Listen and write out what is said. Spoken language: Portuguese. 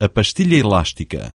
A pastilha elástica.